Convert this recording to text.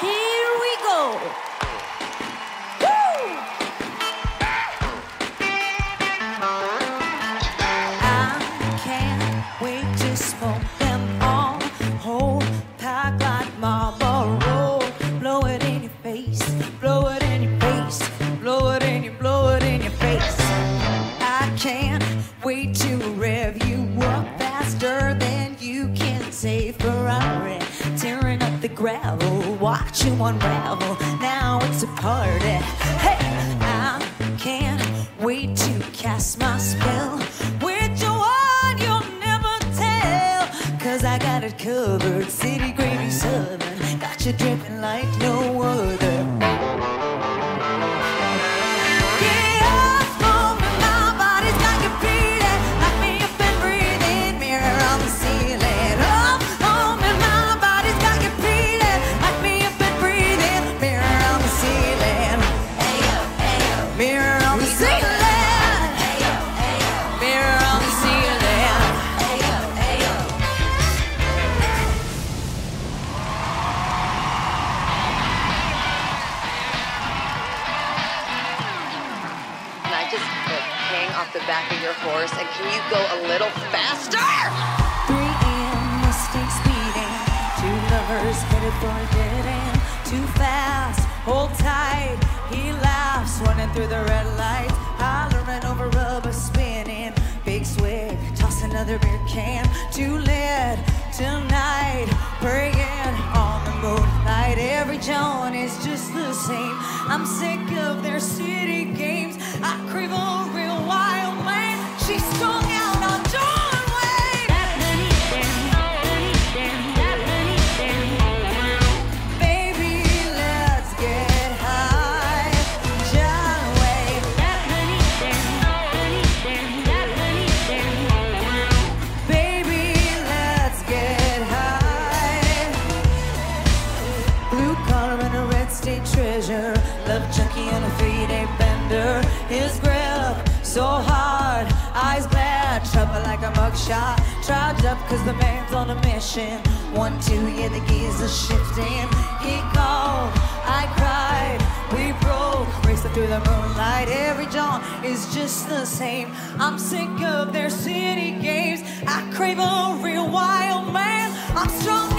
Here we go. I can't wait to smoke the gravel, watch you unravel. Now it's a party. Hey, I can't wait to cast my spell. with Which one you'll never tell. Cause I got it covered. City gravy southern. Got you dripping like no other. Your horse and can you go a little faster? Three in Mustang speeding. Two lovers headed for a dead end. Too fast, hold tight. He laughs, running through the red lights. Hollering over rubber spinning. Big swig, toss another beer can. Too lit tonight. Praying on the moonlight. Every John is just the same. I'm sick of their city games. I crave a His grip so hard, eyes glad, trouble like a mugshot. Charged up cause the man's on a mission. One, two, yeah, the gears are shifting. He called, I cried, we broke, racing through the moonlight. Every dawn is just the same. I'm sick of their city games. I crave a real wild man. I'm strung